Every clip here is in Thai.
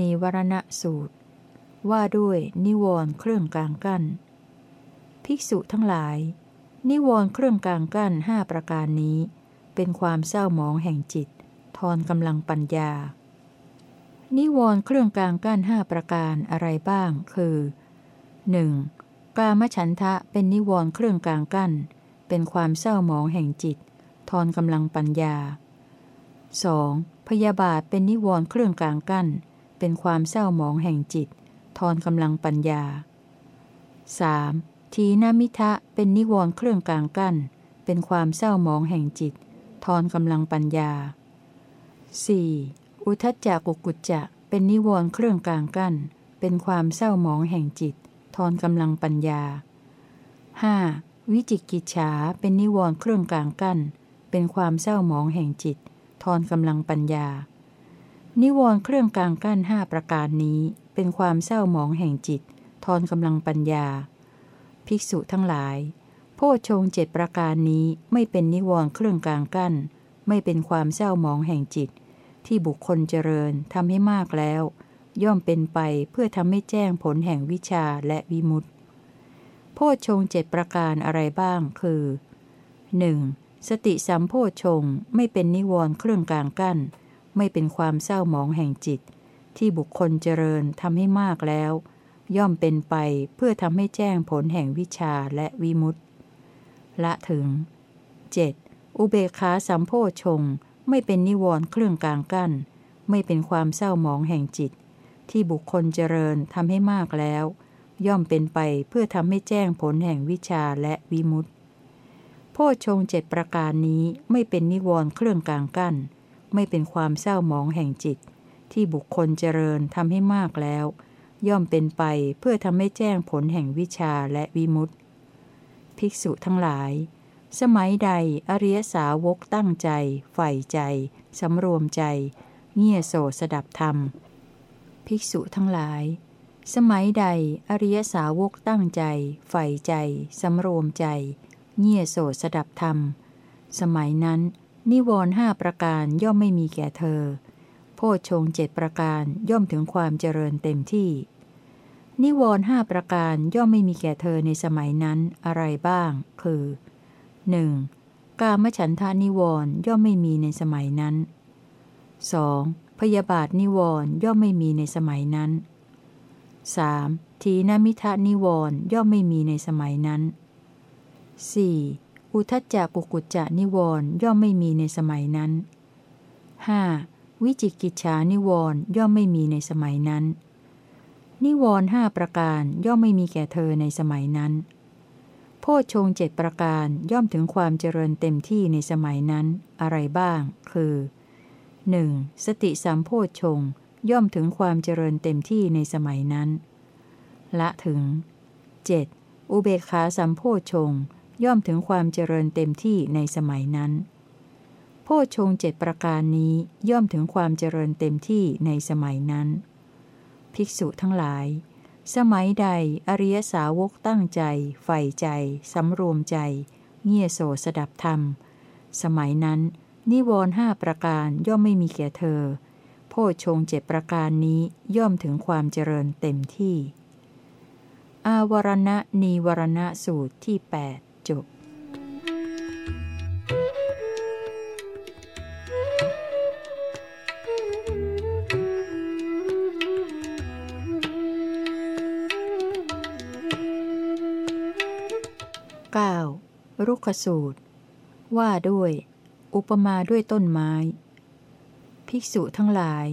นีวรณสูตร ว่าด้วยนิวรณ์เครื่องกลางกั้น ภิกษุทั้งหลาย นิวรณ์เครื่องกลางกั้นห้าประการนี้ เป็นความเศร้าหมองแห่งจิต ทอนกำลังปัญญา นิวรณ์เครื่องกลางกั้นห้าประการอะไรบ้าง คือ 1. กามฉันทะเป็นนิวรณ์เครื่องกลางกั้น เป็นความเศร้าหมองแห่งจิต ทอนกำลังปัญญา 2. พยาบาทเป็นนิวรณ์เครื่องกลางกั้น เป็นความเศร้าหมองแห่งจิต ทอนกำลังปัญญา 3. ทีนมิทะเป็นนิวรณ์เครื่องกลางกั้น เป็นความเศร้าหมองแห่งจิต ทอนกำลังปัญญา 4. อุทจจะกุกุจจะเป็นนิวรณ์เครื่องกลางกั้น เป็นความเศร้าหมองแห่งจิต ทอนกำลังปัญญา 5. วิจิกิจฉาเป็นนิวรณ์เครื่องกลางกั้น เป็นความเศร้าหมองแห่งจิต ทอนกำลังปัญญา นิวรณ์เครื่องกลางกั้นห้าประการนี้ เป็นความเศร้าหมองแห่งจิต ทอนกำลังปัญญา ภิกษุทั้งหลาย โพชฌงเจ็ดประการนี้ไม่เป็นนิวรณ์เครื่องกลางกั้น ไม่เป็นความเศร้าหมองแห่งจิต ที่บุคคลเจริญทำให้มากแล้ว ย่อมเป็นไปเพื่อทำให้แจ้งผลแห่งวิชาและวิมุตติโพชฌงเจ็ดประการอะไรบ้างคือ 1. สติสัมโพชฌงไม่เป็นนิวรณ์เครื่องกลางกั้น ไม่เป็นความเศร้าหมองแห่งจิต ที่บุคคลเจริญทำให้มากแล้ว ย่อมเป็นไปเพื่อทำให้แจ้งผลแห่งวิชาและวิมุตติละถึง 7. อุเบกขาสัมโพชง ไม่เป็นนิวรณ์เครื่องกลางกั้น ไม่เป็นความเศร้าหมองแห่งจิต ที่บุคคลเจริญทำให้มากแล้ว ย่อมเป็นไปเพื่อทำให้แจ้งผลแห่งวิชาและวิมุตติโพชงเจ็ดประการนี้ไม่เป็นนิวรณ์เครื่องกลางกั้น ไม่เป็นความเศร้าหมองแห่งจิต ที่บุคคลเจริญทำให้มากแล้ว ย่อมเป็นไปเพื่อทำให้แจ้งผลแห่งวิชาและวิมุตติภิกษุทั้งหลาย สมัยใดอริยสาวกตั้งใจ ใฝ่ใจ สำรวมใจ เงี่ยโสสดับธรรม ภิกษุทั้งหลาย สมัยใดอริยสาวกตั้งใจ ใฝ่ใจ สำรวมใจ เงี่ยโสสดับธรรม สมัยนั้น นิวรณ์ห้าประการย่อมไม่มีแก่เธอ โพชฌงเจ็ดประการย่อมถึงความเจริญเต็มที่ นิวรณ์ห้าประการย่อมไม่มีแก่เธอในสมัยนั้นอะไรบ้าง คือ 1. กามฉันทานิวรณ์ย่อมไม่มีในสมัยนั้น 2. พยาบาทนิวรณ์ย่อมไม่มีในสมัยนั้น 3. ทีนมิทะนิวรณ์ย่อมไม่มีในสมัยนั้น 4. อุทจจะกุกุจจะนิวรณ์ย่อมไม่มีในสมัยนั้น 5. วิจิกิจฉานิวรณ์ย่อมไม่มีในสมัยนั้น นิวรณ์ห้าประการย่อมไม่มีแก่เธอในสมัยนั้น โพชฌงเจ็ดประการย่อมถึงความเจริญเต็มที่ในสมัยนั้น อะไรบ้าง คือ 1. สติสัมโพชฌงย่อมถึงความเจริญเต็มที่ในสมัยนั้น ละถึง 7. อุเบกขาสัมโพชฌง ย่อมถึงความเจริญเต็มที่ในสมัยนั้น โพชฌงเจ็ดประการนี้ย่อมถึงความเจริญเต็มที่ในสมัยนั้น ภิกษุทั้งหลาย สมัยใดอริยสาวกตั้งใจ ใฝ่ใจ สำรวมใจ เงี่ยโสสดับธรรม สมัยนั้น นิวรณห้าประการย่อมไม่มีแก่เธอ โพชฌงเจ็ดประการนี้ย่อมถึงความเจริญเต็มที่ อาวรณะนีวรณะสูตรที่ 8 รุกขสูตร ว่าด้วย อุปมาด้วยต้นไม้ ภิกษุทั้งหลาย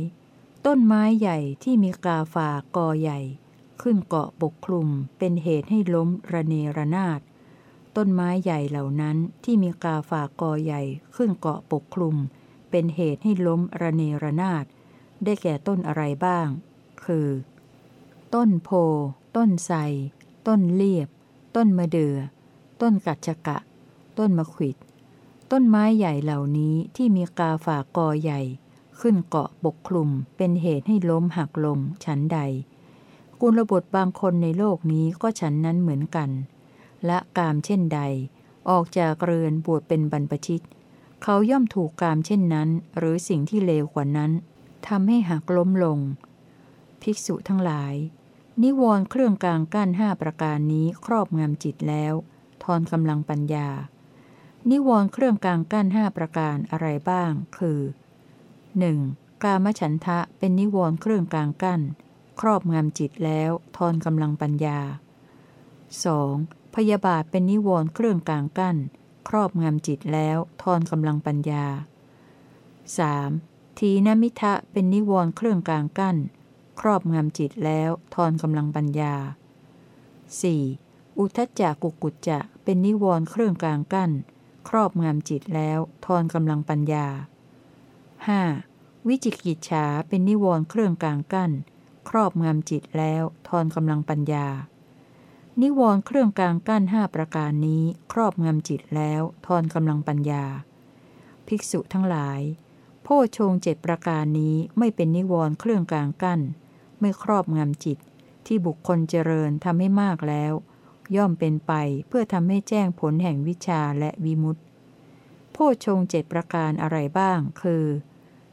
ต้นไม้ใหญ่ที่มีกาฝากกอใหญ่ ขึ้นเกาะปกคลุมเป็นเหตุให้ล้มระเนระนาด ต้นไม้ใหญ่เหล่านั้นที่มีกาฝากกอใหญ่ขึ้นเกาะปกคลุม เป็นเหตุให้ล้มระเนระนาด ได้แก่ต้นอะไรบ้าง คือ ต้นโพ ต้นไทรต้นเลียบ ต้นมะเดือ่อ ต้นกัจจกะ ต้นมะขิด ต้นไม้ใหญ่เหล่านี้ที่มีกาฝากกอใหญ่ ขึ้นเกาะปกคลุม เป็นเหตุให้ล้มหักลงฉันใด กุลบุตรบางคนในโลกนี้ก็ฉันนั้นเหมือนกัน และกามเช่นใด ออกจากเรือนบวชเป็นบรรพชิต เขาย่อมถูกกามเช่นนั้น หรือสิ่งที่เลวกว่านั้นทำให้หักล้มลง ภิกษุทั้งหลาย นิวรณ์เครื่องกลางกั้นห้าประการนี้ครอบงำจิตแล้ว ทอนกำลังปัญญา นิวรณ์เครื่องกลางกั้นห้าประการอะไรบ้าง คือ 1. กามฉันทะเป็นนิวรณ์เครื่องกลางกั้น ครอบงำจิตแล้วทอนกำลังปัญญา 2. พยาบาทเป็นนิวรณ์เครื่องกลางกั้น ครอบงำจิตแล้วทอนกำลังปัญญา 3. ทีนมิทะเป็นนิวรณ์เครื่องกลางกั้น ครอบงำจิตแล้วทอนกำลังปัญญา 4. อุทจจะกุกุจจะ เป็นนิวรณ์เครื่องกลางกั้น ครอบงำจิตแล้วทอนกำลังปัญญา 5. วิจิกิจฉาเป็นนิวรณ์เครื่องกลางกั้น ครอบงำจิตแล้วทอนกำลังปัญญา นิวรณ์เครื่องกลางกั้นห้าประการนี้ครอบงำจิตแล้วทอนกำลังปัญญา ภิกษุทั้งหลาย โพชงเจ็ดประการนี้ไม่เป็นนิวรณ์เครื่องกลางกั้น ไม่ครอบงำจิตที่บุคคลเจริญทำให้มากแล้ว ย่อมเป็นไปเพื่อทำให้แจ้งผลแห่งวิชาและวิมุตติโพชงเจ็ดประการอะไรบ้าง คือ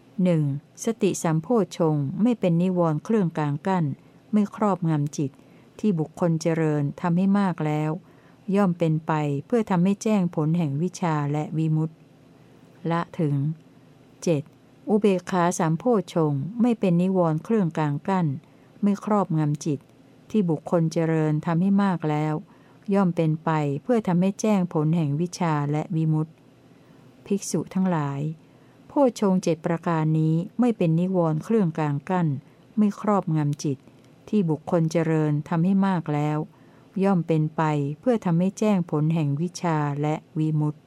1. สติสัมโพชงไม่เป็นนิวรณ์เครื่องกลางกั้น ไม่ครอบงำจิต ที่บุคคลเจริญทำให้มากแล้ว ย่อมเป็นไปเพื่อทำให้แจ้งผลแห่งวิชาและวิมุตติละถึง 7. อุเบกขาสามโพชงไม่เป็นนิวรณ์เครื่องกลางกั้น ไม่ครอบงำจิต ที่บุคคลเจริญทำให้มากแล้ว ย่อมเป็นไปเพื่อทำให้แจ้งผลแห่งวิชาและวิมุตติ ภิกษุทั้งหลาย โพชงเจ็ดประการนี้ไม่เป็นนิวรณ์เครื่องกลางกั้น ไม่ครอบงำจิต ที่บุคคลเจริญทำให้มากแล้ว ย่อมเป็นไปเพื่อทำให้แจ้งผลแห่งวิชาและวิมุตติ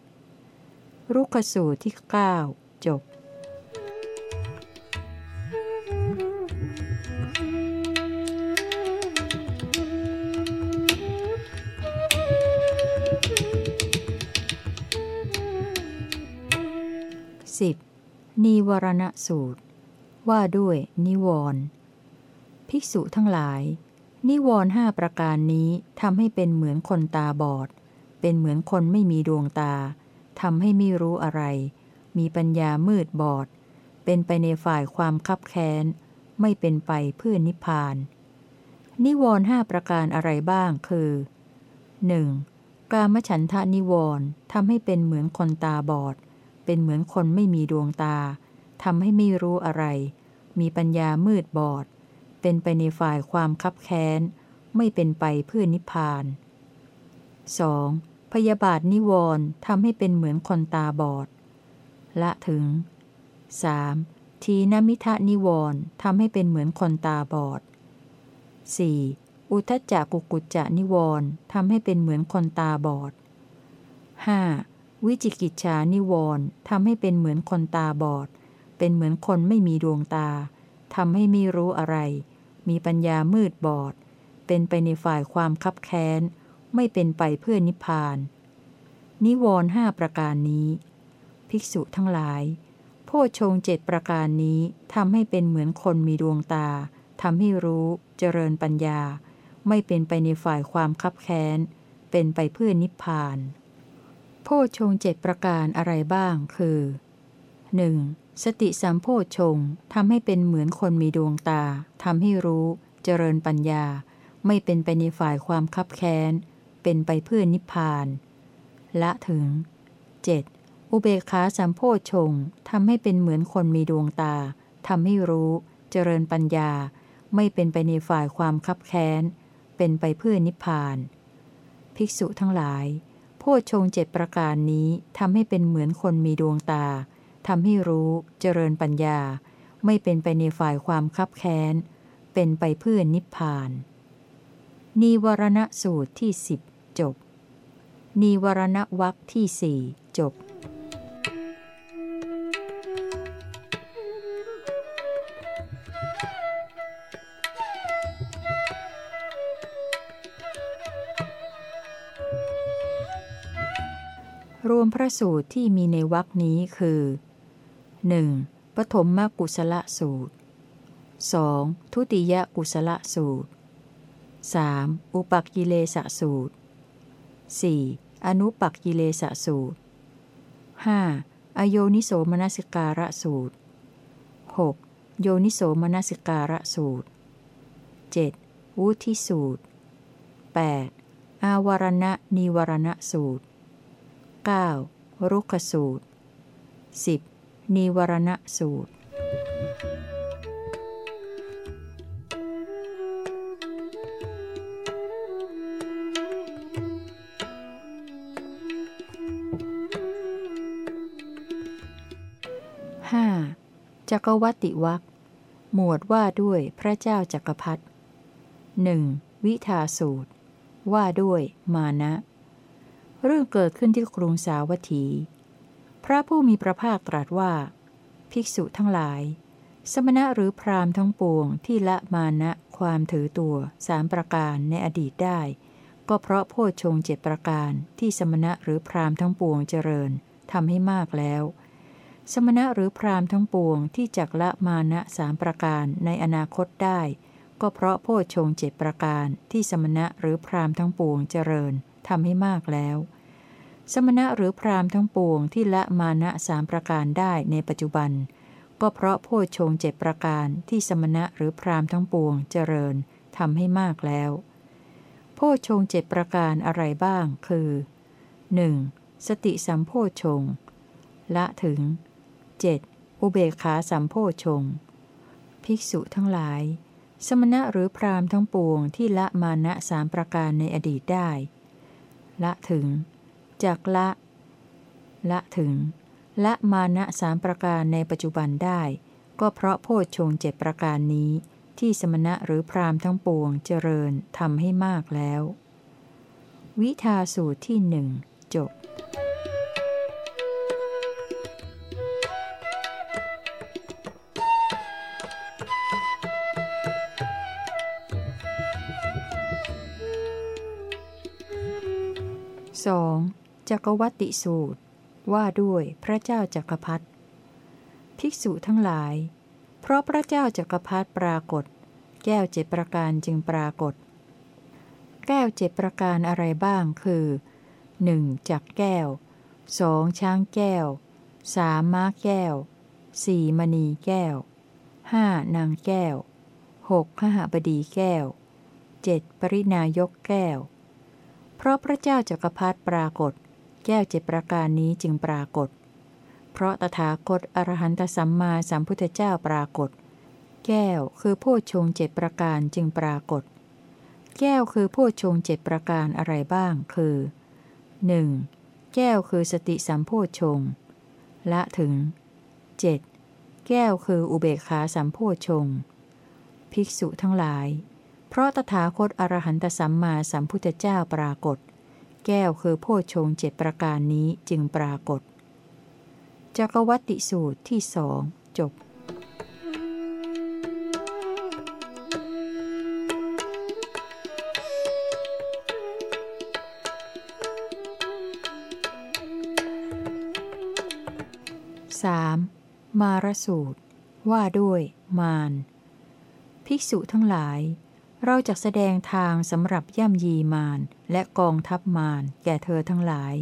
รุกสูตรที่ 9 จบ 10. นิวรณสูตร ว่าด้วย นิวรณ์ภิกษุทั้งหลาย นิวรณ์ห้าประการนี้ทำให้เป็นเหมือนคนตาบอด เป็นเหมือนคนไม่มีดวงตาทำให้ไม่รู้อะไร มีปัญญามืดบอด เป็นไปในฝ่ายความคับแค้น ไม่เป็นไปเพื่อนิพพาน นิวรณ์ห้าประการอะไรบ้างคือ 1. กามฉันทะนิวรณ์ทำให้เป็นเหมือนคนตาบอด เป็นเหมือนคนไม่มีดวงตาทำให้ไม่รู้อะไร มีปัญญามืดบอด เป็นไปในฝ่ายความคับแค้น ไม่เป็นไปเพื่อนิพพาน 2. พยาบาทนิวรณ์ทำให้เป็นเหมือนคนตาบอด ละถึง 3. ทีนมิทะนิวรณ์ทำให้เป็นเหมือนคนตาบอด 4. อุทจจกุกุจจะนิวรณ์ทำให้เป็นเหมือนคนตาบอด 5. วิจิกิจฉานิวรณ์ทำให้เป็นเหมือนคนตาบอด เป็นเหมือนคนไม่มีดวงตาทำให้ไม่รู้อะไร มีปัญญามืดบอด เป็นไปในฝ่ายความคับแค้น ไม่เป็นไปเพื่อนิพพาน นิวรห้าประการนี้ ภิกษุทั้งหลายโพชงเจ็ดประการนี้ทำให้เป็นเหมือนคนมีดวงตาทำให้รู้ เจริญปัญญา ไม่เป็นไปในฝ่ายความคับแค้น เป็นไปเพื่อนิพพาน พชงเจ็ดประการอะไรบ้าง คือ 1. สติสัมโพชงทำให้เป็นเหมือนคนมีดวงตาทำให้รู้ เจริญปัญญา ไม่เป็นไปในฝ่ายความคับแค้น เป็นไปเพื่อนิพพาน ละถึง 7. อุเบกขาสัมโพชงทำให้เป็นเหมือนคนมีดวงตาทำให้รู้ เจริญปัญญา ไม่เป็นไปในฝ่ายความคับแค้น เป็นไปเพื่อนิพพาน ภิกษุทั้งหลาย โพชงเจ็ดประการนี้ทำให้เป็นเหมือนคนมีดวงตาทำให้รู้ เจริญปัญญา ไม่เป็นไปในฝ่ายความคับแค้น เป็นไปเพื่อนิพพาน นิวรณสูตรที่สิบจบ นิวรณวักที่สี่จบ พระสูตรที่มีในวักนี้คือ 1. ปฐมมกุศลสูตร 2. ทุติยกุศลสูตร 3. อุปกิเลสสูตร 4. อนุปักกิเลสสูตร 5. อโยนิโสมนสิการะสูตร 6. โยนิโสมนสิการะสูตร 7. วุธิสูตร 8. อาวรณะนิวรณะสูตร 9. รุกขสูตร 10. นิวรณสูตรห้าจักรวัติวักหมวดว่าด้วยพระเจ้าจักรพรรดิหนึ่งวิทาสูตร ว่าด้วยมานะ เรื่องเกิดขึ้นที่กรุงสาวัตถี พระผู้มีพระภาคตรัสว่า ภิกษุทั้งหลาย สมณะหรือพราหมณ์ทั้งปวงที่ละมานะความถือตัวสามประการในอดีตได้ ก็เพราะโพชฌงเจ็ดประการที่สมณะหรือพราหมณ์ทั้งปวงเจริญทำให้มากแล้ว สมณะหรือพราหมณ์ทั้งปวงที่จักละมานะสามประการในอนาคตได้ ก็เพราะโพชฌงเจ็ดประการที่สมณะหรือพราหมณ์ทั้งปวงเจริญ ทำให้มากแล้ว สมณะหรือพรามทั้งปวงที่ละมานะสามประการได้ในปัจจุบัน ก็เพราะโพชงเจ็ดประการที่สมณะหรือพรามทั้งปวงเจริญทำให้มากแล้ว โพชงเจ็ดประการอะไรบ้าง คือ 1. สติสัมโพชง ละถึง 7. อุเบกขาสัมโพชง ภิกษุทั้งหลาย สมณะหรือพรามทั้งปวงที่ละมานะสามประการในอดีตได้ ละถึง จากละ ละถึง ละมานะสามประการในปัจจุบันได้ ก็เพราะโพชฌงเจ็ดประการนี้ที่สมณะหรือพรามทั้งปวงเจริญทำให้มากแล้ว วิทาสูตรที่หนึ่งจบ 2. จักรวัติสูตร ว่าด้วยพระเจ้าจักรพรรดิภิกษุทั้งหลาย เพราะพระเจ้าจักรพรรดิปรากฏ แก้วเจ็ดประการจึงปรากฏ แก้วเจ็ดประการอะไรบ้างคือ 1. จักแก้ว 2. ช้างแก้ว 3. ม้าแก้ว 4. มณีแก้ว 5. นางแก้ว 6. ขหบดีแก้ว 7. ปรินายกแก้ว เพราะพระเจ้าจักรพรรดิปรากฏ แก้วเจ็ดประการนี้จึงปรากฏ เพราะตถาคตอรหันตสัมมาสัมพุทธเจ้าปรากฏ แก้วคือโพชงเจ็ดประการจึงปรากฏ แก้วคือโพชงเจ็ดประการอะไรบ้าง คือ 1. แก้วคือสติสัมโพชงละถึง 7. แก้วคืออุเบกขาสัมโพชง ภิกษุทั้งหลาย เพราะตถาคตอรหันตสัมมาสัมพุทธเจ้าปรากฏ แก้วคือโพชงเจ็ดประการนี้จึงปรากฏจักวัติสูตรที่สองจบ 3. มารสูตร ว่าด้วย มาร ภิกษุทั้งหลาย เราจะแสดงทางสำหรับย่ำยีมารและกองทัพมารแก่เธอทั้งหลาย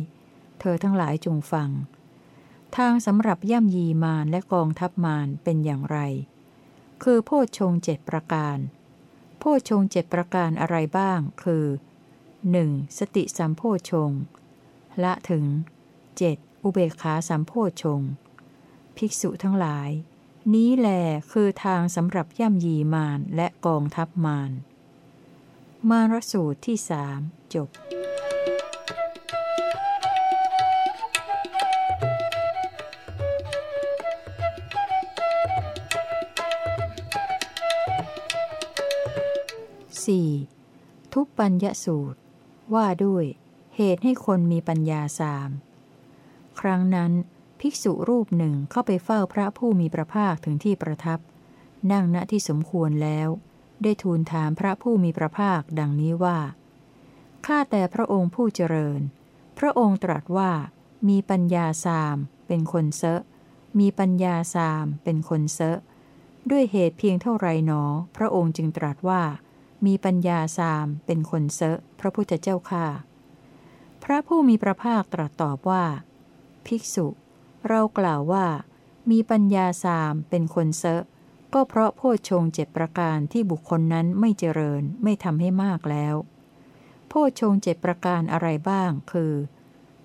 เธอทั้งหลายจงฟัง ทางสำหรับย่ำยีมารและกองทัพมารเป็นอย่างไร คือโพชฌงเจ็ดประการ โพชฌงเจ็ดประการอะไรบ้าง คือ 1. สติสัมโพชฌงละถึง 7. อุเบกขาสัมโพชฌงภิกษุทั้งหลายนี้แลคือทางสำหรับย่ำยีมารและกองทัพมาร มารสูตรที่สามจบ 4. ทุปปัญญสูตร ว่าด้วย เหตุให้คนมีปัญญาสามครั้งนั้น ภิกษุรูปหนึ่งเข้าไปเฝ้าพระผู้มีพระภาคถึงที่ประทับ นั่งณที่สมควรแล้ว ได้ทูลถามพระผู้มีพระภาคดังนี้ว่า ข้าแต่พระองค์ผู้เจริญ พระองค์ตรัสว่า มีปัญญาสาม เป็นคนเซะมีปัญญาสาม เป็นคนเซะด้วยเหตุเพียงเท่าไรหนอ พระองค์จึงตรัสว่า มีปัญญาสาม เป็นคนเซะพระพุทธเจ้าข้าพระผู้มีพระภาคตรัสตอบว่า ภิกษุ เรากล่าวว่า มีปัญญาสาม เป็นคนเซะ ก็เพราะโพชงเจ็ดประการที่บุคคลนั้นไม่เจริญไม่ทำให้มากแล้ว โพชงเจ็ดประการอะไรบ้าง คือ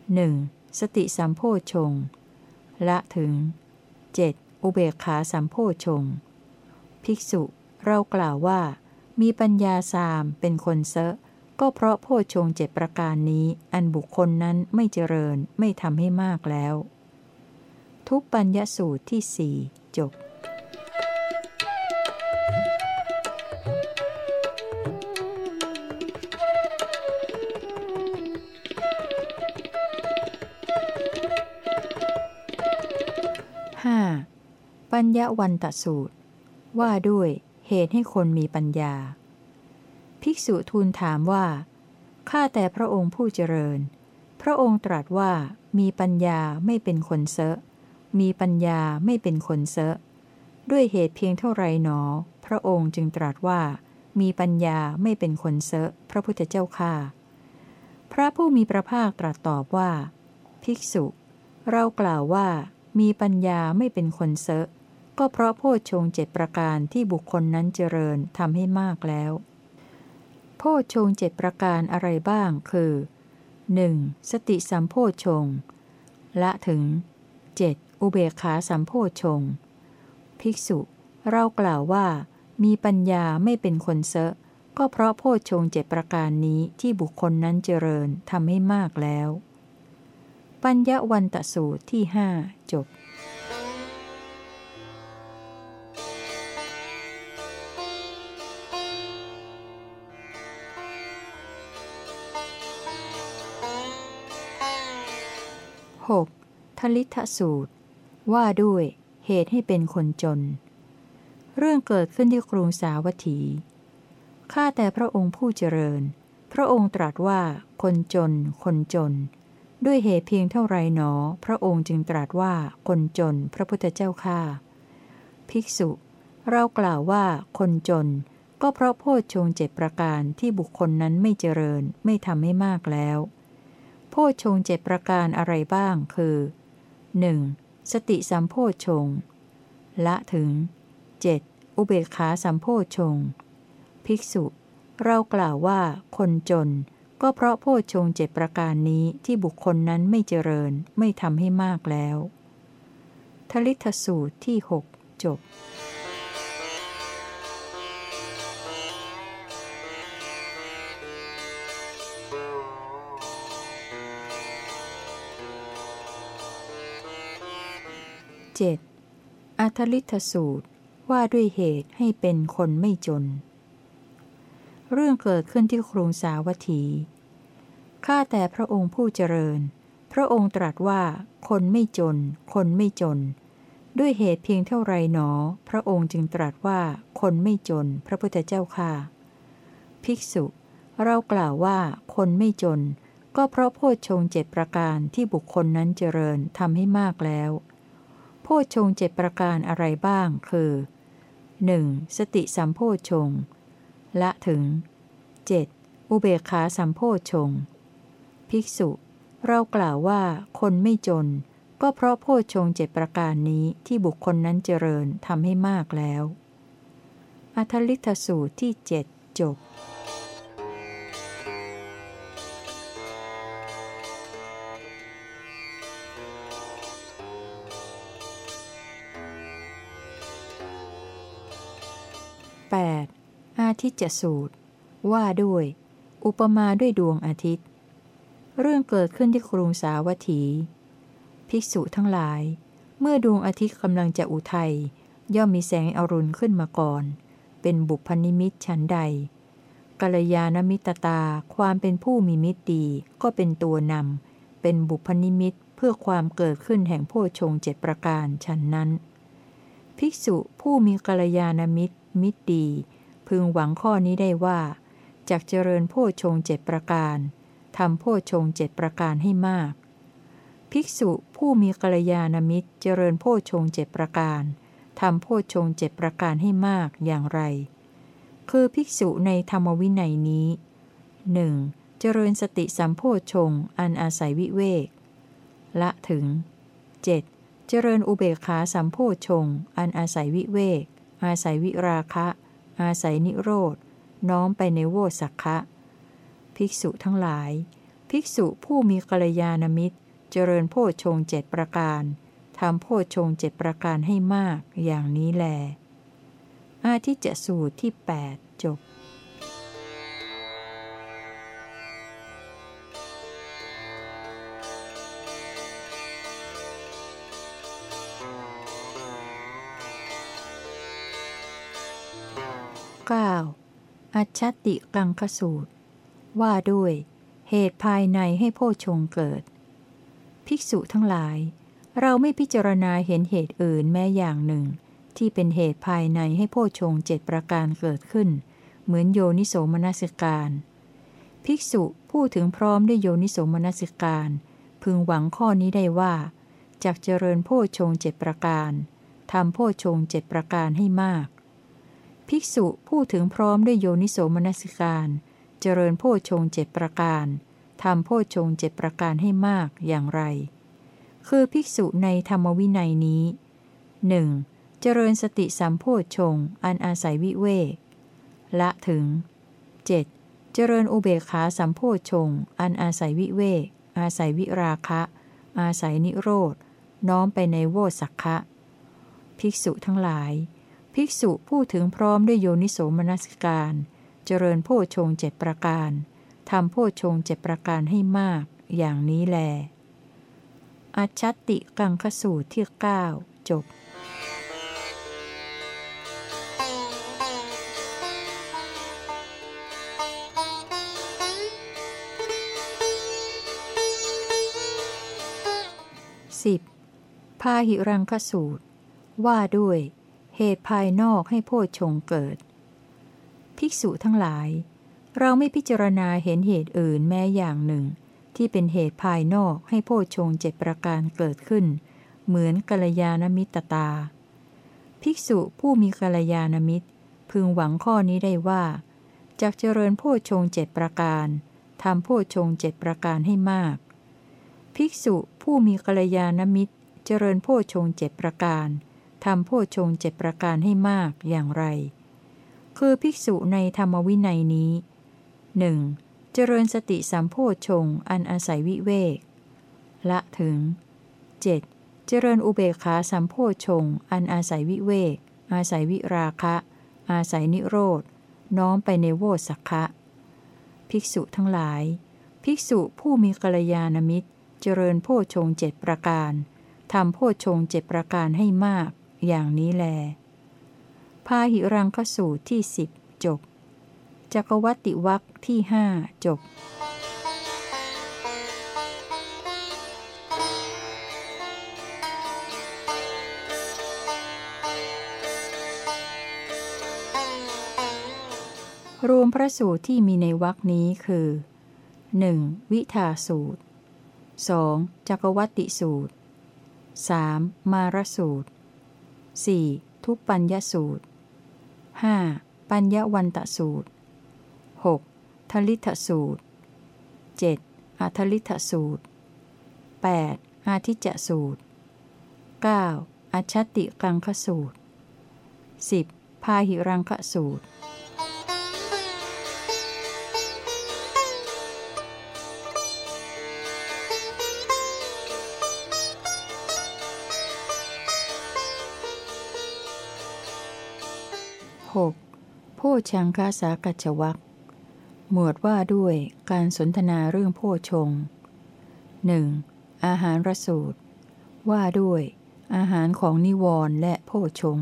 1. สติสัมโพชง ละถึง 7. อุเบกขาสัมโพชง ภิกษุ เรากล่าวว่า มีปัญญาสามเป็นคนเซะก็เพราะโพชงเจ็ดประการนี้อันบุคคลนั้นไม่เจริญไม่ทำให้มากแล้ว ทุปปัญญสูตรที่สี่จบ ปัญญาวันตสูตร ว่าด้วยเหตุให้คนมีปัญญา ภิกษุทูลถามว่า ข้าแต่พระองค์ผู้เจริญ พระองค์ตรัสว่ามีปัญญาไม่เป็นคนเซะมีปัญญาไม่เป็นคนเซะด้วยเหตุเพียงเท่าไรหนอ พระองค์จึงตรัสว่า มีปัญญาไม่เป็นคนเซะพระพุทธเจ้าข้าพระผู้มีพระภาคตรัสตอบว่า ภิกษุ เรากล่าวว่า มีปัญญาไม่เป็นคนเซะ ก็เพราะโพชฌงเจ็ดประการที่บุคคลนั้นเจริญทำให้มากแล้ว โพชฌงเจ็ดประการอะไรบ้างคือ 1. สติสัมโพชฌงละถึง 7. อุเบกขาสัมโพชฌงภิกษุ เรากล่าวว่า มีปัญญาไม่เป็นคนเซะก็เพราะโพชฌงเจ็ดประการนี้ที่บุคคลนั้นเจริญทำให้มากแล้ว ปัญญวันตสูตรที่หจบ ลิทสูตร ว่าด้วยเหตุให้เป็นคนจน เรื่องเกิดขึ้นที่กรุงสาวัตถี ข้าแต่พระองค์ผู้เจริญ พระองค์ตรัสว่าคนจน คนจน ด้วยเหตุเพียงเท่าไรหนอ พระองค์จึงตรัสว่าคนจน พระพุทธเจ้าข้าภิกษุ เรากล่าวว่าคนจน ก็เพราะโพชฌงเจ็ดประการที่บุคคลนั้นไม่เจริญไม่ทำให้มากแล้ว โพชฌงเจ็ดประการอะไรบ้าง คือ หนึ่งสติสัมโพชฌงละถึง 7. อุเบกขาสัมโพชฌงภิกษุ เรากล่าวว่าคนจน ก็เพราะโพชฌงเจ็ดประการนี้ที่บุคคลนั้นไม่เจริญไม่ทำให้มากแล้วทลิทสูตรที่หกจบ เจ็ดอัทลิทสูตรว่าด้วยเหตุให้เป็นคนไม่จน เรื่องเกิดขึ้นที่ครุงสาวัตถี ข้าแต่พระองค์ผู้เจริญ พระองค์ตรัสว่า คนไม่จน คนไม่จน ด้วยเหตุเพียงเท่าไรหนอ พระองค์จึงตรัสว่า คนไม่จน พระพุทธเจ้าค่ะ ภิกษุ เรากล่าวว่า คนไม่จน ก็เพราะโพชฌงเจ็ดประการที่บุคคลนั้นเจริญทำให้มากแล้ว โพชฌงเจ็ดประการอะไรบ้าง คือ 1. สติสัมโพชฌงละถึง 7. อุเบกขาสัมโพชง ภิกษุ เรากล่าวว่าคนไม่จน ก็เพราะโพชงเจ็ดประการนี้ที่บุคคลนั้นเจริญทำให้มากแล้ว อัทลิทสูตรที่เจ็ดจบ 8. อาทิตย์สูตร ว่าด้วย อุปมาด้วยดวงอาทิตย์ เรื่องเกิดขึ้นที่กรุงสาวัตถี ภิกษุทั้งหลาย เมื่อดวงอาทิตย์กำลังจะอุทัยย่อมมีแสงอรุณขึ้นมาก่อน เป็นบุพนิมิตฉันใดกัลยาณมิตตาความเป็นผู้มีมิตรดีก็เป็นตัวนำเป็นบุพนิมิตเพื่อความเกิดขึ้นแห่งโพชฌงค์เจ็ดประการฉันนั้น ภิกษุผู้มีกัลยาณมิตร มิตรดี พึงหวังข้อนี้ได้ว่าจากเจริญโพชงเจ็ดประการทำโพชงเจ็ดประการให้มาก ภิกษุผู้มีกัลยาณมิตรเจริญโพชงเจ็ดประการทำโพชงเจ็ดประการให้มากอย่างไร คือภิกษุในธรรมวินัยนี้หนึ่งเจริญสติสัมโพชงอันอาศัยวิเวก ละถึง 7. เจริญอุเบกขาสัมโพชงอันอาศัยวิเวก อาศัยวิราคะ อาศัยนิโรธ น้อมไปในโวสักคะภิกษุทั้งหลาย ภิกษุผู้มีกัลยาณมิตร เจริญโพชฌงเจ็ดประการทำโพชฌงเจ็ดประการให้มากอย่างนี้แล อาทิจสูตรที่ 8 จบ 9. อัจฉติกังคสูตร ว่าด้วย เหตุภายในให้โพชงเกิด ภิกษุทั้งหลาย เราไม่พิจารณาเห็นเหตุอื่นแม้อย่างหนึ่ง ที่เป็นเหตุภายในให้โพชงเจ็ดประการเกิดขึ้น เหมือนโยนิโสมนสิการ ภิกษุพูดถึงพร้อมด้วยโยนิโสมนสิการ พึงหวังข้อนี้ได้ว่าจากเจริญโพชงเจ็ดประการทำโพชงเจ็ดประการให้มาก ภิกษุพูดถึงพร้อมด้วยโยนิโสมนสิการ เจริญโพชงเจ็ดประการทำโพชงเจ็ดประการให้มากอย่างไร คือภิกษุในธรรมวินัยนี้ 1. เจริญสติสัมโพชงอันอาศัยวิเวกละถึง 7. เจริญอุเบกขาสัมโพชงอันอาศัยวิเวกอาศัยวิราคะ อาศัยนิโรธน้อมไปในโวสักคะ ภิกษุทั้งหลาย ภิกษุพูดถึงพร้อมด้วยโยนิโสมนสิการ เจริญโพชงเจ็ดประการทำโพชงเจ็ดประการให้มาก อย่างนี้แล อัจฉติกังคสูตรที่ 9 จบสิบพาหิรังคสูตร ว่าด้วย เหตุภายนอกให้โพชงเกิด ภิกษุทั้งหลาย เราไม่พิจารณาเห็นเหตุอื่นแม้อย่างหนึ่ง ที่เป็นเหตุภายนอกให้โพชงเจ็ดประการเกิดขึ้น เหมือนกัลยาณมิตรตา ภิกษุผู้มีกัลยาณมิตร พึงหวังข้อนี้ได้ว่าจากเจริญโพชงเจ็ดประการทำโพชงเจ็ดประการให้มาก ภิกษุผู้มีกัลยาณมิตร เจริญโพชงเจ็ดประการ ทำโพชงเจ็ดประการให้มากอย่างไร คือภิกษุในธรรมวินัยนี้หนึ่งเจริญสติสัมโพชงอันอาศัยวิเวก ละถึง 7. เจริญอุเบกขาสัมโพชงอันอาศัยวิเวก อาศัยวิราคะ อาศัยนิโรธน้อมไปในโวสักคะ ภิกษุทั้งหลาย ภิกษุผู้มีกัลยาณมิตร เจริญโพชงเจ็ดประการทำโพชงเจ็ดประการให้มาก อย่างนี้แล พาหิรังคสูตรที่สิบจบ จักวัติวักที่ห้าจบรวมพระสูตรที่มีในวักนี้คือ 1. วิทาสูตร 2. จักวัติสูตร 3. มารสูตร 4. ทุปปัญญสูตร 5. ปัญญวันตสูตร 6. ทลิทสูตร 7. อัทลิทสูตร 8. อาทิจสูตร 9. อัชติกังคสูตร 10. พาหิรังคสูตร 6. โพชังคาสากัจวักหมวดว่าด้วยการสนทนาเรื่องโพชงหนึ่งอาหารรสูตร ว่าด้วย อาหารของนิวรณ์และโพชง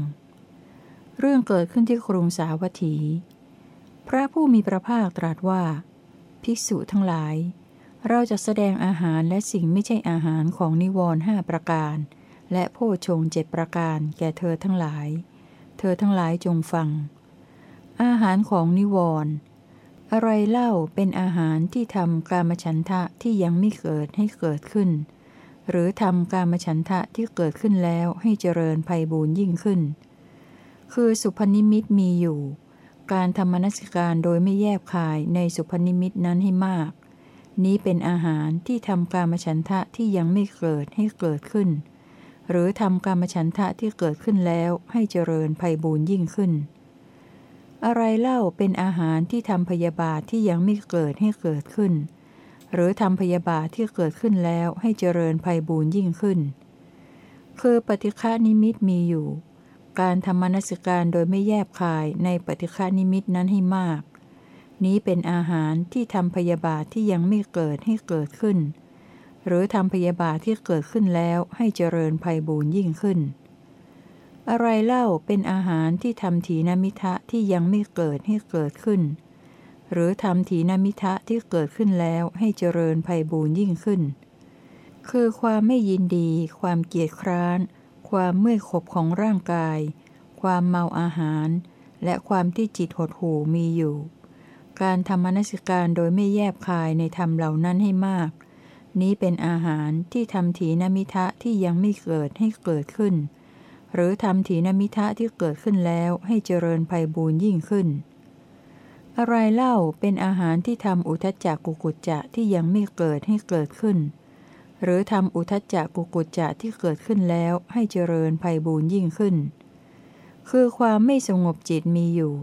เรื่องเกิดขึ้นที่กรุงสาวัตถี พระผู้มีพระภาคตรัสว่า ภิกษุทั้งหลาย เราจะแสดงอาหารและสิ่งไม่ใช่อาหารของนิวรณ์ห้าประการ และโพชงเจ็ดประการแก่เธอทั้งหลาย เธอทั้งหลายจงฟัง อาหารของนิวรณ์อะไรเล่าเป็นอาหารที่ทำกามฉันทะที่ยังไม่เกิดให้เกิดขึ้น หรือทำกามฉันทะที่เกิดขึ้นแล้วให้เจริญภัยบูญยิ่งขึ้น คือสุพนิมิตมีอยู่ การทำมนสิการโดยไม่แยบคายในสุพนิมิตนั้นให้มาก นี้เป็นอาหารที่ทำกามฉันทะที่ยังไม่เกิดให้เกิดขึ้น หรือทำกรรมฉันทะที่เกิดขึ้นแล้วให้เจริญภัยบูญยิ่งขึ้น อะไรเล่าเป็นอาหารที่ทำพยาบาทที่ยังไม่เกิดให้เกิดขึ้น หรือทำพยาบาทที่เกิดขึ้นแล้วให้เจริญภัยบูญยิ่งขึ้น คือปฏิฆานิมิตมีอยู่ การทำมนสิการโดยไม่แยบคายในปฏิฆานิมิตนั้นให้มาก นี้เป็นอาหารที่ทำพยาบาทที่ยังไม่เกิดให้เกิดขึ้น หรือทำพยาบาทที่เกิดขึ้นแล้วให้เจริญภัยบูญยิ่งขึ้น อะไรเล่าเป็นอาหารที่ทำถีนมิทะที่ยังไม่เกิดให้เกิดขึ้น หรือทำถีนมิทะที่เกิดขึ้นแล้วให้เจริญภัยบูญยิ่งขึ้น คือความไม่ยินดี ความเกียจคร้าน ความเมื่อยขบของร่างกาย ความเมาอาหาร และความที่จิตหดหู่มีอยู่ การทำมนสิการโดยไม่แยบคายในธรรมเหล่านั้นให้มาก นี้เป็นอาหารที่ทำถีนมิทะที่ยังไม่เกิดให้เกิดขึ้น หรือทำถีนมิทะที่เกิดขึ้นแล้วให้เจริญภัยบูญยิ่งขึ้น อะไรเล่าเป็นอาหารที่ทำอุทจจกุกุจจะที่ยังไม่เกิดให้เกิดขึ้น หรือทำอุทจจกุกุจจะที่เกิดขึ้นแล้วให้เจริญภัยบูญยิ่งขึ้น คือความไม่สงบจิตมีอยู่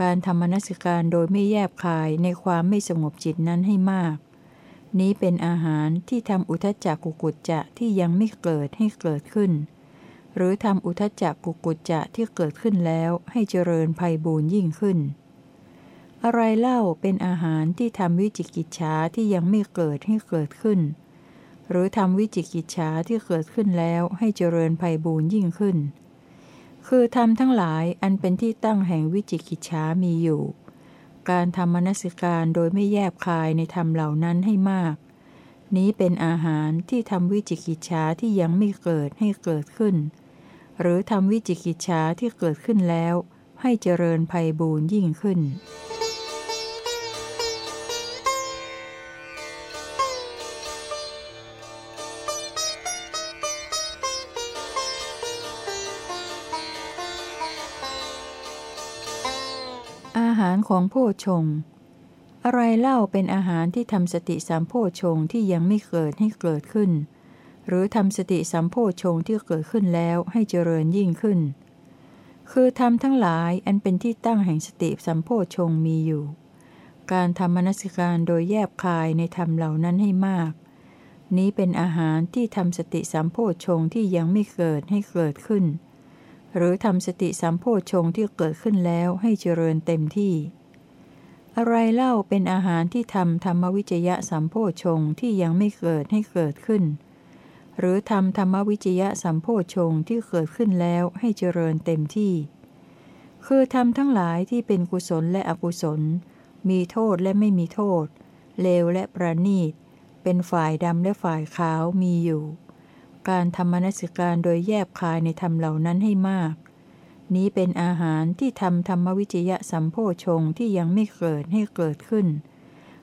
การทำมนสิการโดยไม่แยบคายในความไม่สงบจิตนั้นให้มาก นี้เป็นอาหารที่ทำอุทจักกุกุจจะที่ยังไม่เกิดให้เกิดขึ้น หรือทำอุทจักกุกุจจะที่เกิดขึ้นแล้วให้เจริญภัยบูญยิ่งขึ้น อะไรเล่าเป็นอาหารที่ทำวิจิกิจฉาที่ยังไม่เกิดให้เกิดขึ้น หรือทำวิจิกิจฉาที่เกิดขึ้นแล้วให้เจริญภัยบูญยิ่งขึ้น คือทำทั้งหลายอันเป็นที่ตั้งแห่งวิจิกิจฉามีอยู่ การทำมนสิการโดยไม่แยบคายในธรรมเหล่านั้นให้มาก นี้เป็นอาหารที่ทำวิจิกิจฉาที่ยังไม่เกิดให้เกิดขึ้น หรือทำวิจิกิจฉาที่เกิดขึ้นแล้ว ให้เจริญภัยบูญยิ่งขึ้นาหารของโพชง อะไรเล่าเป็นอาหารที่ทำสติสามโพชงที่ยังไม่เกิดให้เกิดขึ้น หรือทำสติสามโพชงที่เกิดขึ้นแล้วให้เจริญยิ่งขึ้น คือทำทั้งหลายอันเป็นที่ตั้งแห่งสติสัมโพชงมีอยู่ การทำมนสิการโดยแยบคายในธรรมเหล่านั้นให้มาก นี้เป็นอาหารที่ทำสติสัมโพชงที่ยังไม่เกิดให้เกิดขึ้น หรือทำสติสัมโพชงที่เกิดขึ้นแล้วให้เจริญเต็มที่ อะไรเล่าเป็นอาหารที่ทำธรรมวิจยะสัมโพชงที่ยังไม่เกิดให้เกิดขึ้น หรือทำธรรมวิจยะสัมโพชงที่เกิดขึ้นแล้วให้เจริญเต็มที่ คือทำทั้งหลายที่เป็นกุศลและอกุศล มีโทษและไม่มีโทษ เลวและประณีต เป็นฝ่ายดำและฝ่ายขาวมีอยู่ การทำมนสิการโดยแยบคายในธรรมเหล่านั้นให้มาก นี้เป็นอาหารที่ทำธรรมวิจยะสัมโพชงที่ยังไม่เกิดให้เกิดขึ้น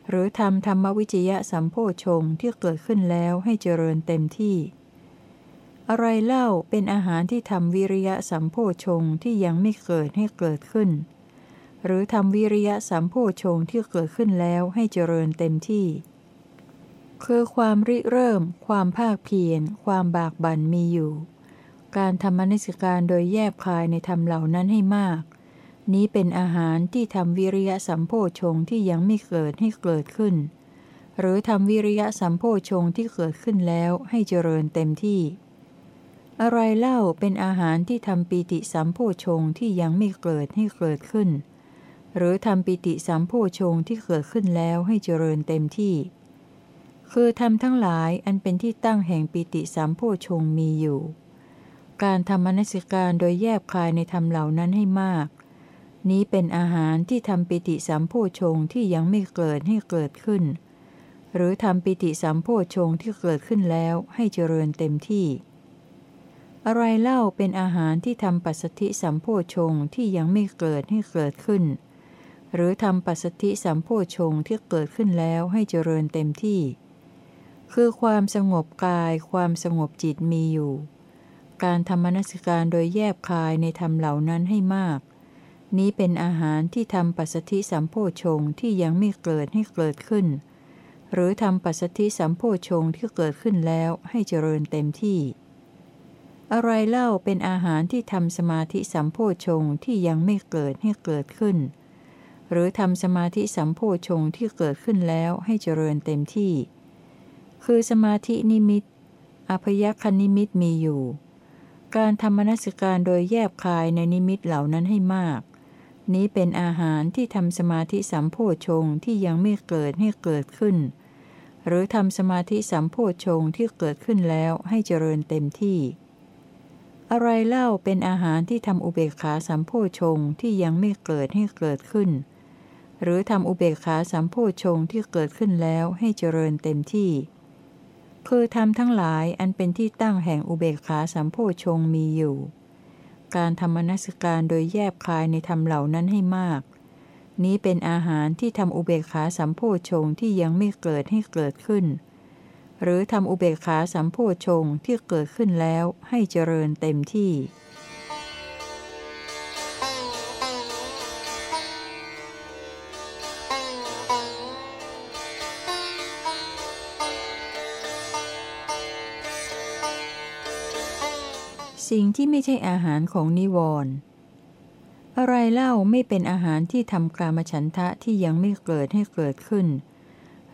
หรือทำธรรมวิจยะสัมโพชงที่เกิดขึ้นแล้วให้เจริญเต็มที่ อะไรเล่าเป็นอาหารที่ทำวิริยะสัมโพชงที่ยังไม่เกิดให้เกิดขึ้น หรือทำวิริยะสัมโพชงที่เกิดขึ้นแล้วให้เจริญเต็มที่ คือความริเริ่ม ความภาคเพียร ความบากบั่นมีอยู่ การทำมนิสการโดยแยบคายในธรรมเหล่านั้นให้มาก นี้เป็นอาหารที่ทำวิริยะสัมโพชงที่ยังไม่เกิดให้เกิดขึ้น หรือทำวิริยะสัมโพชงที่เกิดขึ้นแล้วให้เจริญเต็มที่ อะไรเล่าเป็นอาหารที่ทำปีติสัมโพชงที่ยังไม่เกิดให้เกิดขึ้น หรือทำปีติสัมโพชงที่เกิดขึ้นแล้วให้เจริญเต็มที่ คือทำทั้งหลายอันเป็นที่ตั้งแห่งปิติสามโพชงมีอยู่ การทำมนสิการโดยแยบคายในธรรมเหล่านั้นให้มาก นี้เป็นอาหารที่ทำปิติสามโพชงที่ยังไม่เกิดให้เกิดขึ้น หรือทำปิติสามโพชงที่เกิดขึ้นแล้วให้เจริญเต็มที่ อะไรเล่าเป็นอาหารที่ทำปัสสธิสัมโพชงที่ยังไม่เกิดให้เกิดขึ้น หรือทำปัสสธิสัมโพชงที่เกิดขึ้นแล้วให้เจริญเต็มที่ คือความสงบกายความสงบจิตมีอยู่ การทำมนสิการโดยแยบคายในธรรมเหล่านั้นให้มาก นี้เป็นอาหารที่ทำปัสสธิสัมโพชงที่ยังไม่เกิดให้เกิดขึ้น หรือทำปัสสธิสัมโพชงที่เกิดขึ้นแล้วให้เจริญเต็มที่ อะไรเล่าเป็นอาหารที่ทำสมาธิสัมโพชงที่ยังไม่เกิดให้เกิดขึ้น หรือทำสมาธิสัมโพชงที่เกิดขึ้นแล้วให้เจริญเต็มที่ คือสมาธินิมิตอภยคนิมิตมีอยู่ การทำมนสการโดยแยบคายในนิมิตเหล่านั้นให้มาก นี้เป็นอาหารที่ทำสมาธิสัมโพชงที่ยังไม่เกิดให้เกิดขึ้น หรือทำสมาธิสัมโพชงที่เกิดขึ้นแล้วให้เจริญเต็มที่ อะไรเล่าเป็นอาหารที่ทำอุเบกขาสัมโพชงที่ยังไม่เกิดให้เกิดขึ้น หรือทำอุเบกขาสัมโพชงที่เกิดขึ้นแล้วให้เจริญเต็มที่ คือธรรมทั้งหลายอันเป็นที่ตั้งแห่งอุเบกขาสัมโพชงมีอยู่ การธรรมนัสการโดยแยบคายในธรรมเหล่านั้นให้มาก นี้เป็นอาหารที่ทำอุเบกขาสัมโพชงที่ยังไม่เกิดให้เกิดขึ้น หรือทำอุเบกขาสัมโพชงที่เกิดขึ้นแล้วให้เจริญเต็มที่ สิ่งที่ไม่ใช่อาหารของนิวรณ์อะไรเล่าไม่เป็นอาหารที่ทำกรามฉันทะที่ยังไม่เกิดให้เกิดขึ้น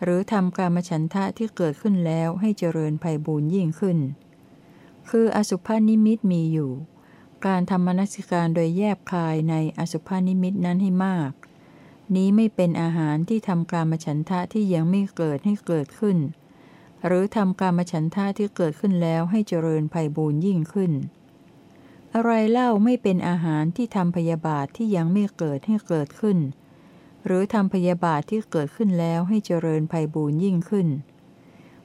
หรือทำกรามฉันทะที่เกิดขึ้นแล้วให้เจริญภัยบูญยิ่งขึ้น คืออสุภานิมิตมีอยู่ การทำมนสิการโดยแยบคายในอสุภานิมิตนั้นให้มาก นี้ไม่เป็นอาหารที่ทำกรามฉันทะที่ยังไม่เกิดให้เกิดขึ้น หรือทำกรามฉันทะที่เกิดขึ้นแล้วให้เจริญภัยบูญยิ่งขึ้น อะไรเล่าไม่เป็นอาหารที่ทำพยาบาทที่ยังไม่เกิดให้เกิดขึ้น หรือทำพยาบาทที่เกิดขึ้นแล้วให้เจริญภัยบูญยิ่งขึ้น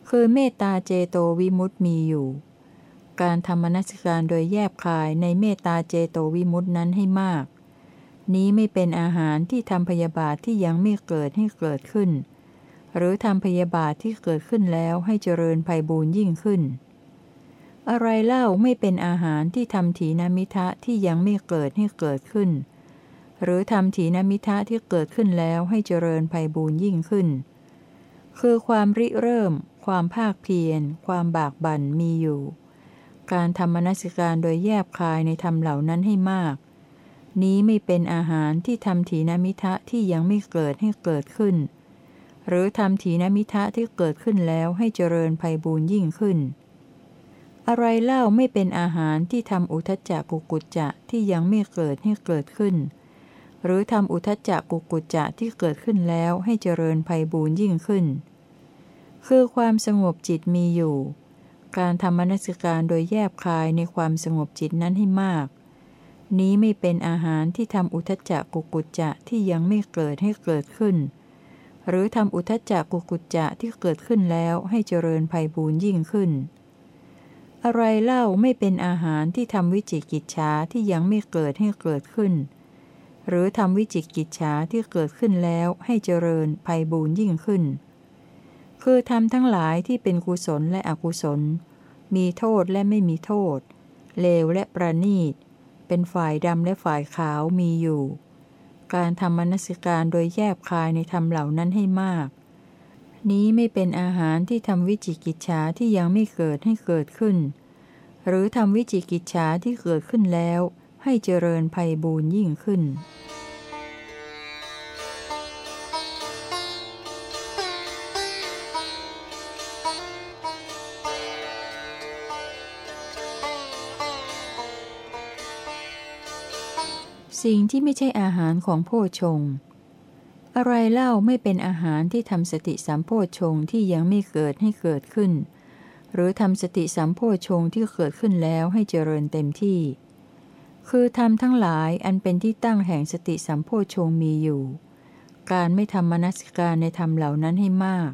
คือเมตตาเจโตวิมุตติมีอยู่ การทำมนสิการโดยแยบคายในเมตตาเจโตวิมุตตินั้นให้มาก นี้ไม่เป็นอาหารที่ทำพยาบาทที่ยังไม่เกิดให้เกิดขึ้น หรือทำพยาบาทที่เกิดขึ้นแล้วให้เจริญภัยบูญยิ่งขึ้น อะไรเล่าไม่เป็นอาหารที่ทำถีนมิทะที่ยังไม่เกิดให้เกิดขึ้น หรือทำถีนมิทะที่เกิดขึ้นแล้วให้เจริญภัยบูญยิ่งขึ้น คือความริเริ่ม ความภาคเพียร ความบากบั่นมีอยู่ การทำมนสิการโดยแยบคายในธรรมเหล่านั้นให้มาก นี้ไม่เป็นอาหารที่ทำถีนมิทะที่ยังไม่เกิดให้เกิดขึ้น หรือทำถีนมิทะที่เกิดขึ้นแล้วให้เจริญภัยบูญยิ่งขึ้น อะไรเล่าไม่เป็นอาหารที่ทำอุทจจะกุกุจจะที่ยังไม่เกิดให้เกิดขึ้น หรือทำอุทจจะกุกุจจะที่เกิดขึ้นแล้วให้เจริญภัยบูญยิ่งขึ้น คือความสงบจิตมีอยู่ การทำมนสิการโดยแยบคายในความสงบจิตนั้นให้มาก นี้ไม่เป็นอาหารที่ทำอุทจจะกุกุจจะที่ยังไม่เกิดให้เกิดขึ้น หรือทำอุทจจะกุกุจจะที่เกิดขึ้นแล้วให้เจริญภัยบูญยิ่งขึ้น อะไรเล่าไม่เป็นอาหารที่ทำวิจิกิจฉาที่ยังไม่เกิดให้เกิดขึ้น หรือทำวิจิกิจฉาที่เกิดขึ้นแล้วให้เจริญภัยบูญยิ่งขึ้น คือทำทั้งหลายที่เป็นกุศลและอกุศล มีโทษและไม่มีโทษ เลวและประณีต เป็นฝ่ายดำและฝ่ายขาวมีอยู่ การทำมนสิการโดยแยบคายในธรรมเหล่านั้นให้มาก นี้ไม่เป็นอาหารที่ทำวิจิกิจฉาที่ยังไม่เกิดให้เกิดขึ้น หรือทำวิจิกิจฉาที่เกิดขึ้นแล้ว ให้เจริญภัยบูญยิ่งขึ้นสิ่งที่ไม่ใช่อาหารของโพชง อะไรเล่าไม่เป็นอาหารที่ทำสติสัมโพชงที่ยังไม่เกิดให้เกิดขึ้น หรือทำสติสัมโพชงที่เกิดขึ้นแล้วให้เจริญเต็มที่ คือทำทั้งหลายอันเป็นที่ตั้งแห่งสติสัมโพชงมีอยู่ การไม่ทำมนสิการในธรรมเหล่านั้นให้มาก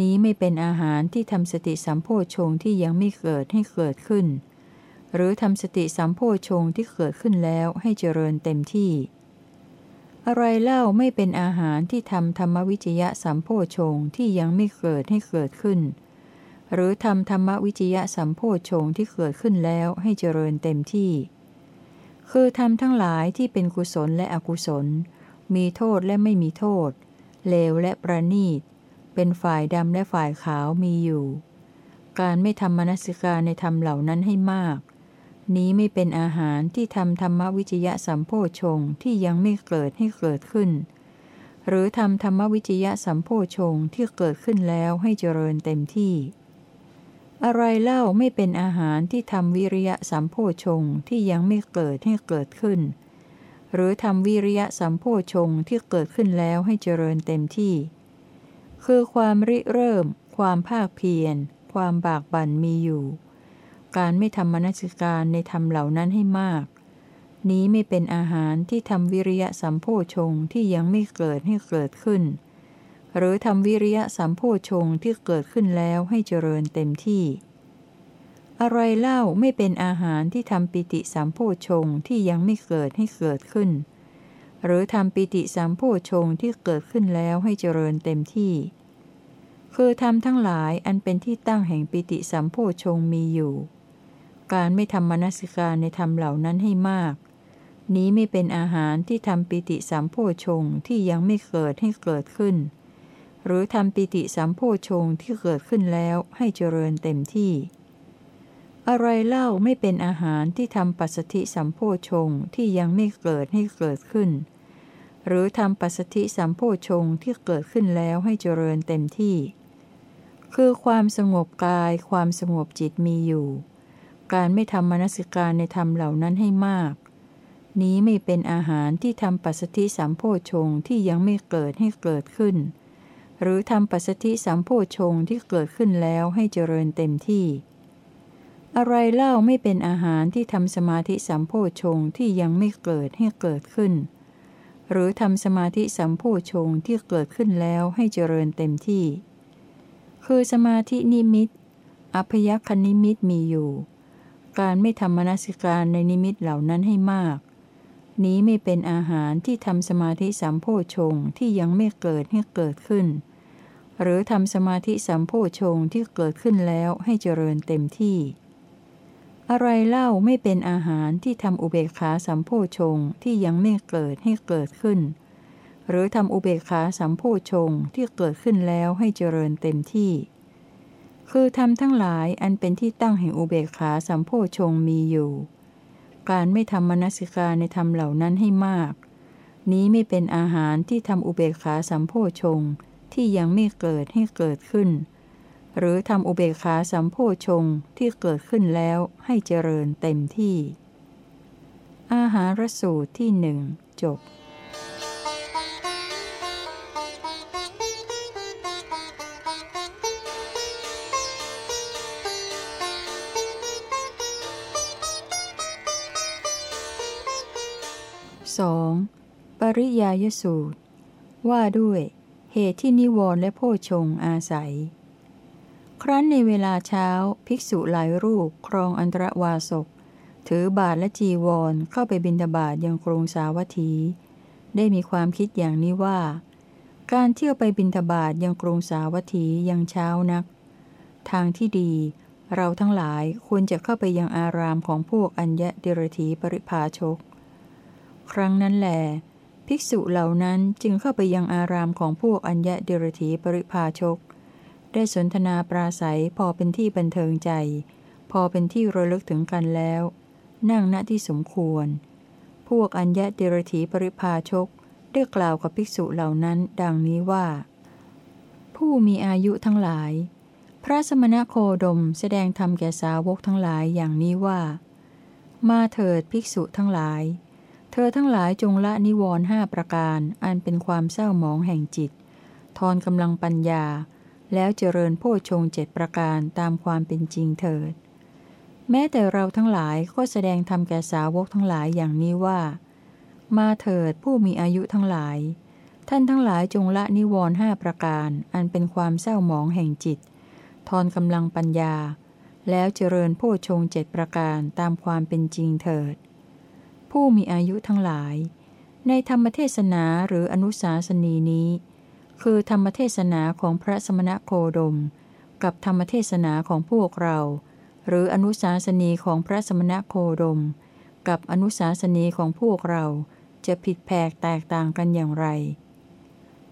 นี้ไม่เป็นอาหารที่ทำสติสัมโพชงที่ยังไม่เกิดให้เกิดขึ้น หรือทำสติสัมโพชงที่เกิดขึ้นแล้วให้เจริญเต็มที่ อะไรเล่าไม่เป็นอาหารที่ทำธรรมวิจยะสัมโพชงที่ยังไม่เกิดให้เกิดขึ้น หรือทำธรรมวิจยะสัมโพชงที่เกิดขึ้นแล้วให้เจริญเต็มที่ คือทำทั้งหลายที่เป็นกุศลและอกุศล มีโทษและไม่มีโทษ เลวและประณีต เป็นฝ่ายดำและฝ่ายขาวมีอยู่ การไม่ทำมนสิการในธรรมเหล่านั้นให้มาก นี้ไม่เป็นอาหารที่ทำธรรมวิจยะสัมโพชงที่ยังไม่เกิดให้เกิดขึ้น หรือทำธรรมวิจยะสัมโพชงที่เกิดขึ้นแล้วให้เจริญเต็มที่ อะไรเล่าไม่เป็นอาหารที่ทำวิริยะสัมโพชงที่ยังไม่เกิดให้เกิดขึ้น หรือทำวิริยะสัมโพชงที่เกิดขึ้นแล้วให้เจริญเต็มที่ คือความริเริ่ม ความภาคเพียร ความบากบั่นมีอยู่ การไม่ทำมนสิการในธรรมเหล่านั้นให้มาก นี้ไม่เป็นอาหารที่ทำวิริยะสัมโพชงที่ยังไม่เกิดให้เกิดขึ้น หรือทำวิริยะสัมโพชงที่เกิดขึ้นแล้วให้เจริญเต็มที่ อะไรเล่าไม่เป็นอาหารที่ทำปิติสัมโพชงที่ยังไม่เกิดให้เกิดขึ้น หรือทำปิติสัมโพชงที่เกิดขึ้นแล้วให้เจริญเต็มที่คือทำทั้งหลายอันเป็นที่ตั้งแห่งปิติสัมโพชงมีอยู่ การไม่ทำมนสิการในธรรมเหล่านั้นให้มาก นี้ไม่เป็นอาหารที่ทำปิติสัมโพชงที่ยังไม่เกิดให้เกิดขึ้น หรือทำปิติสัมโพชงที่เกิดขึ้นแล้วให้เจริญเต็มที่ อะไรเล่าไม่เป็นอาหารที่ทำปัสสติสัมโพชงที่ยังไม่เกิดให้เกิดขึ้น หรือทำปัสสติสัมโพชงที่เกิดขึ้นแล้วให้เจริญเต็มที่ คือความสงบกายความสงบจิตมีอยู่ การไม่ทำมนสิการในธรรมเหล่านั้นให้มาก นี้ไม่เป็นอาหารที่ทำปัสสติสัมโพชงที่ยังไม่เกิดให้เกิดขึ้น หรือทำปัสสติสัมโพชงที่เกิดขึ้นแล้วให้เจริญเต็มที่ อะไรเล่าไม่เป็นอาหารที่ทำสมาธิสัมโพชงที่ยังไม่เกิดให้เกิดขึ้น หรือทำสมาธิสัมโพชงที่เกิดขึ้นแล้วให้เจริญเต็มที่ คือสมาธินิมิตอพยัคนิมิตมีอยู่ การไม่ทำมนสิการในนิมิตเหล่านั้นให้มาก นี้ไม่เป็นอาหารที่ทำสมาธิสัมโพชงที่ยังไม่เกิดให้เกิดขึ้น หรือทำสมาธิสัมโพชงที่เกิดขึ้นแล้วให้เจริญเต็มที่ อะไรเล่าไม่เป็นอาหารที่ทำอุเบกขาสัมโพชงที่ยังไม่เกิดให้เกิดขึ้น หรือทำอุเบกขาสัมโพชงที่เกิดขึ้นแล้วให้เจริญเต็มที่ คือธรรมทั้งหลายอันเป็นที่ตั้งแห่งอุเบกขาสัมโพชงมีอยู่ การไม่ทำมนสิกาในธรรมเหล่านั้นให้มาก นี้ไม่เป็นอาหารที่ทำอุเบกขาสัมโพชงที่ยังไม่เกิดให้เกิดขึ้น หรือทำอุเบกขาสัมโพชงที่เกิดขึ้นแล้วให้เจริญเต็มที่ อาหารสูตรที่หนึ่งจบ 2. ปริยายสูตร ว่าด้วย เหตุที่นิวรณ์และโพชงอาศัย ครั้นในเวลาเช้าภิกษุหลายรูปครองอันตรวาสกถือบาทและจีวรเข้าไปบินทบาทยังกรุงสาวัตถี ได้มีความคิดอย่างนี้ว่า การเที่ยวไปบินทบาทยังกรุงสาวัตถียังเช้านัก ทางที่ดีเราทั้งหลายควรจะเข้าไปยังอารามของพวกอัญญะเดรธีปริภาชก ครั้งนั้นแหลภิกษุเหล่านั้นจึงเข้าไปยังอารามของพวกอัญญะเดรธีปริภาชก ได้สนทนาปราศัยพอเป็นที่บันเทิงใจ พอเป็นที่ระลึกถึงกันแล้ว นั่งณที่สมควร พวกอัญญะเดรธีปริภาชกได้กล่าวกับภิกษุเหล่านั้น ดังนี้ว่า ผู้มีอายุทั้งหลาย พระสมณโคดมแสดงธรรมแก่สาวกทั้งหลายอย่างนี้ว่า มาเถิดภิกษุทั้งหลาย เธอทั้งหลายจงละนิวรณ์ห้าประการ อันเป็นความเศร้าหมองแห่งจิต ทอนกำลังปัญญา แล้วเจริญโพชงเจ็ดประการตามความเป็นจริงเถิด แม้แต่เราทั้งหลายก็แสดงธรรมแก่สาวกทั้งหลายอย่างนี้ว่า มาเถิดผู้มีอายุทั้งหลาย ท่านทั้งหลายจงละนิวรณ์ห้าประการ อันเป็นความเศร้าหมองแห่งจิต ทอนกำลังปัญญา แล้วเจริญโพชงเจ็ดประการตามความเป็นจริงเถิด ผู้มีอายุทั้งหลาย ในธรรมเทศนาหรืออนุสาสนีนี้ คือธรรมเทศนาของพระสมณโคดม กับธรรมเทศนาของพวกเรา หรืออนุสาสนีของพระสมณโคดม กับอนุสาสนีของพวกเรา จะผิดแผกแตกต่างกันอย่างไร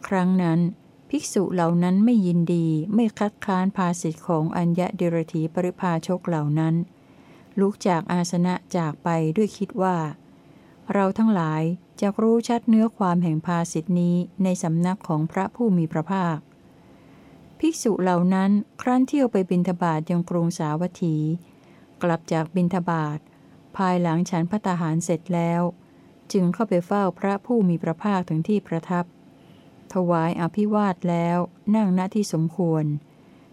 ครั้งนั้น ภิกษุเหล่านั้นไม่ยินดีไม่คัดค้านภาสิทธิของอัญญะเดรธีปริภาชกเหล่านั้นลุกจากอาสนะจากไปด้วยคิดว่า เราทั้งหลายจะรู้ชัดเนื้อความแห่งภาสิทธินี้ในสำนักของพระผู้มีพระภาค ภิกษุเหล่านั้นครั้นเที่ยวไปบินทบาทยังกรุงสาวัตถี กลับจากบินทบาท ภายหลังฉันพระตหารเสร็จแล้ว จึงเข้าไปเฝ้าพระผู้มีพระภาคถึงที่ประทับ ถวายอภิวาทแล้วนั่งณที่สมควร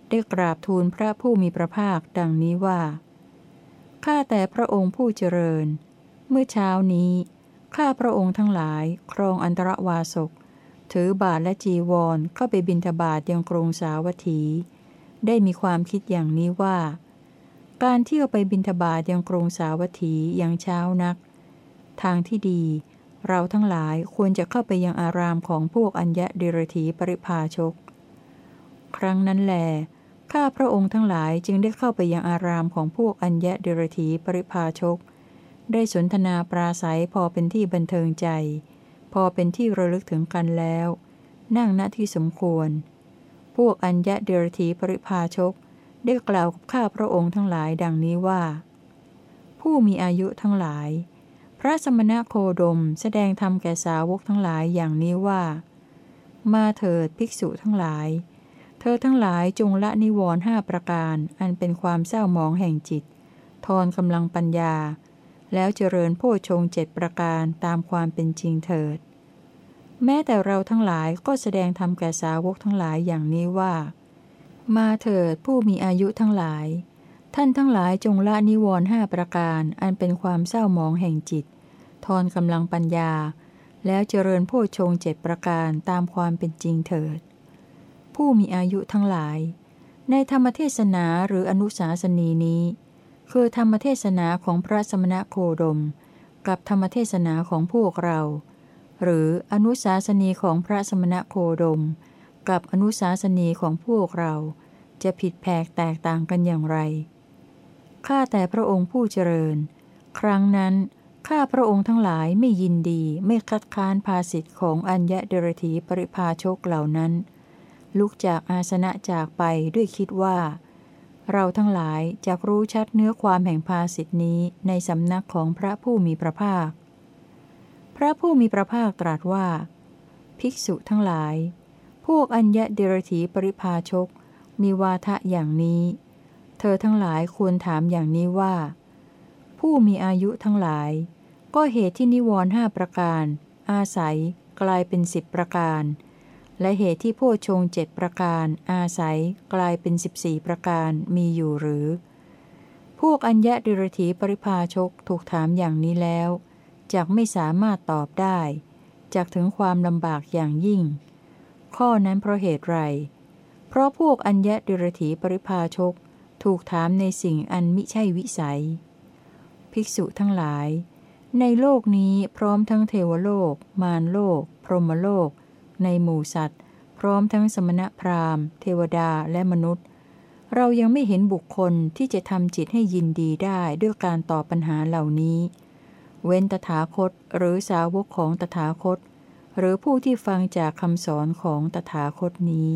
ได้กราบทูลพระผู้มีพระภาคดังนี้ว่าข้าแต่พระองค์ผู้เจริญ เมื่อเช้านี้ ข้าพระองค์ทั้งหลาย ครองอันตรวาสก ถือบาทและจีวรเข้าไปบินทบาทยังกรุงสาวัตถี ได้มีความคิดอย่างนี้ว่า การเที่ยวไปบินทบาทยังกรุงสาวัตถียังเช้านัก ทางที่ดี เราทั้งหลายควรจะเข้าไปยังอารามของพวกอัญญะเดรธีปริพาชก ครั้งนั้นแหลข้าพระองค์ทั้งหลายจึงได้เข้าไปยังอารามของพวกอัญญะเดรธีปริพาชก ได้สนทนาปราศัยพอเป็นที่บันเทิงใจ พอเป็นที่ระลึกถึงกันแล้ว นั่งณที่สมควร พวกอัญญะเดรธีปริพาชก ได้กล่าวกับข้าพระองค์ทั้งหลายดังนี้ว่า ผู้มีอายุทั้งหลาย พระสมณโคดมแสดงธรรมแก่สาวกทั้งหลายอย่างนี้ว่า มาเถิดภิกษุทั้งหลาย เธอทั้งหลายจงละนิวรณ์ห้าประการ อันเป็นความเศร้าหมองแห่งจิต ทอนกำลังปัญญา แล้วเจริญโพชงเจ็ดประการตามความเป็นจริงเถิด แม้แต่เราทั้งหลายก็แสดงธรรมแก่สาวกทั้งหลายอย่างนี้ว่า มาเถิดผู้มีอายุทั้งหลาย ท่านทั้งหลายจงละนิวรณ์ห้าประการอันเป็นความเศร้าหมองแห่งจิต ทอนกำลังปัญญา แล้วเจริญโพชงเจ็ดประการตามความเป็นจริงเถิด ผู้มีอายุทั้งหลาย ในธรรมเทศนาหรืออนุสาสนีนี้ คือธรรมเทศนาของพระสมณโคดม กับธรรมเทศนาของพวกเรา หรืออนุสาสนีของพระสมณโคดม กับอนุสาสนีของพวกเรา จะผิดแผกแตกต่างกันอย่างไร ข้าแต่พระองค์ผู้เจริญ ครั้งนั้น ข้าพระองค์ทั้งหลายไม่ยินดีไม่คัดค้านภาสิทธิ์ของอัญญเดรธีปริพาชกเหล่านั้น ลุกจากอาสนะจากไปด้วยคิดว่า เราทั้งหลายจะรู้ชัดเนื้อความแห่งภาสิทธินี้ในสำนักของพระผู้มีพระภาค พระผู้มีพระภาคตรัสว่า ภิกษุทั้งหลาย พวกอัญญะเดรถีปริภาชก มีวาทะอย่างนี้ เธอทั้งหลายควรถามอย่างนี้ว่า ผู้มีอายุทั้งหลาย ก็เหตุที่นิวรณ์ห้าประการ อาศัย กลายเป็นสิบประการ และเหตุที่โพชงเจ็ดประการ อาศัย กลายเป็นสิบสี่ประการมีอยู่หรือ พวกอัญญะเดรถีปริภาชกถูกถามอย่างนี้แล้วจากไม่สามารถตอบได้จากถึงความลำบากอย่างยิ่ง ข้อนั้นเพราะเหตุไร เพราะพวกอัญญะดิรถีปริพาชกถูกถามในสิ่งอันมิใช่วิสัย ภิกษุทั้งหลาย ในโลกนี้พร้อมทั้งเทวโลก มารโลก พรหมโลก ในหมู่สัตว์ พร้อมทั้งสมณพราหมณ์ เทวดาและมนุษย์ เรายังไม่เห็นบุคคลที่จะทำจิตให้ยินดีได้ด้วยการตอบปัญหาเหล่านี้ เว้นตถาคตหรือสาวกของตถาคต หรือผู้ที่ฟังจากคำสอนของตถาคตนี้